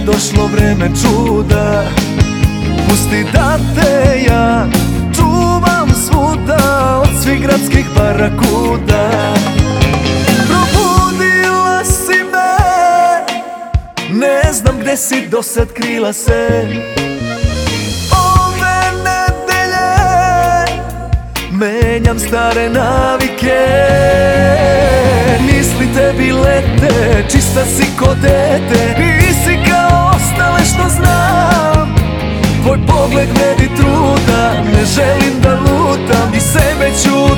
došlo vreme čuda. Pusti da te ja čuvam svuda Od svih gradskih barakuda. Probudila si me Ne znam gde si do sad krila se. Ove nedelje Menjam stare navike. Misli tebi lete Čista si ko dete želim da lutam I sebe ću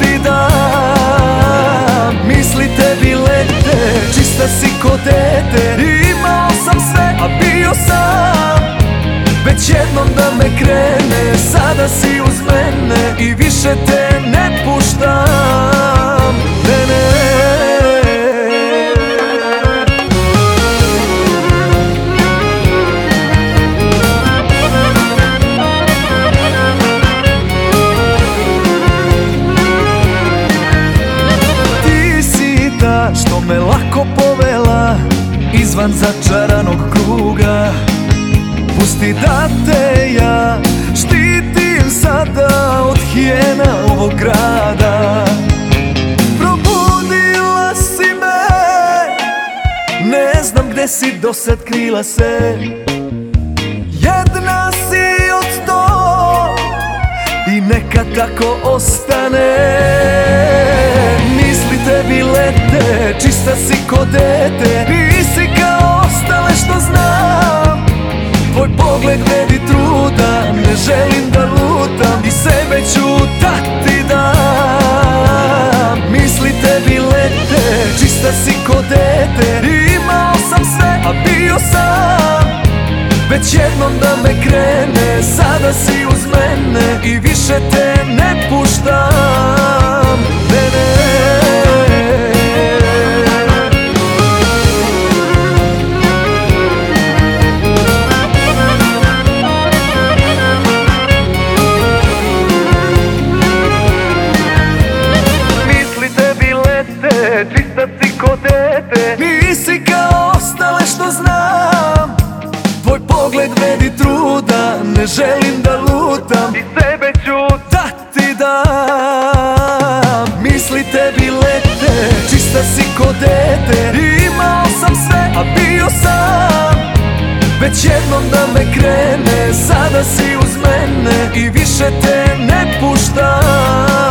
ti dam Misli tebi lete Čista si ko dete Imao sam sve, a bio sam Već jednom da me krene. Sada si uz mene I više te ne puštam. Ne, ne me lako povela Izvan začaranog kruga. Pusti da te ja štitim sada Od hijena ovog grada. Probudila si me Ne znam gde si do sad krila se. Jedna si od sto I neka tako ostane Ko dete. Nisi kao ostale što znam. Tvoj pogled vedi truda Ne želim da lutam I sebe ću ti dam. Misli tebi lete Čista si ko dete. Imao sam sve, a bio sam. Već jednom da me krene Sada si uz mene I više te ne puštam želim da lutam I sebe ću ti dam. Misli tebi lete Čista si ko dete. Imao sam sve, a bio sam. Već jednom da me krene Sada si uz mene I više te ne puštam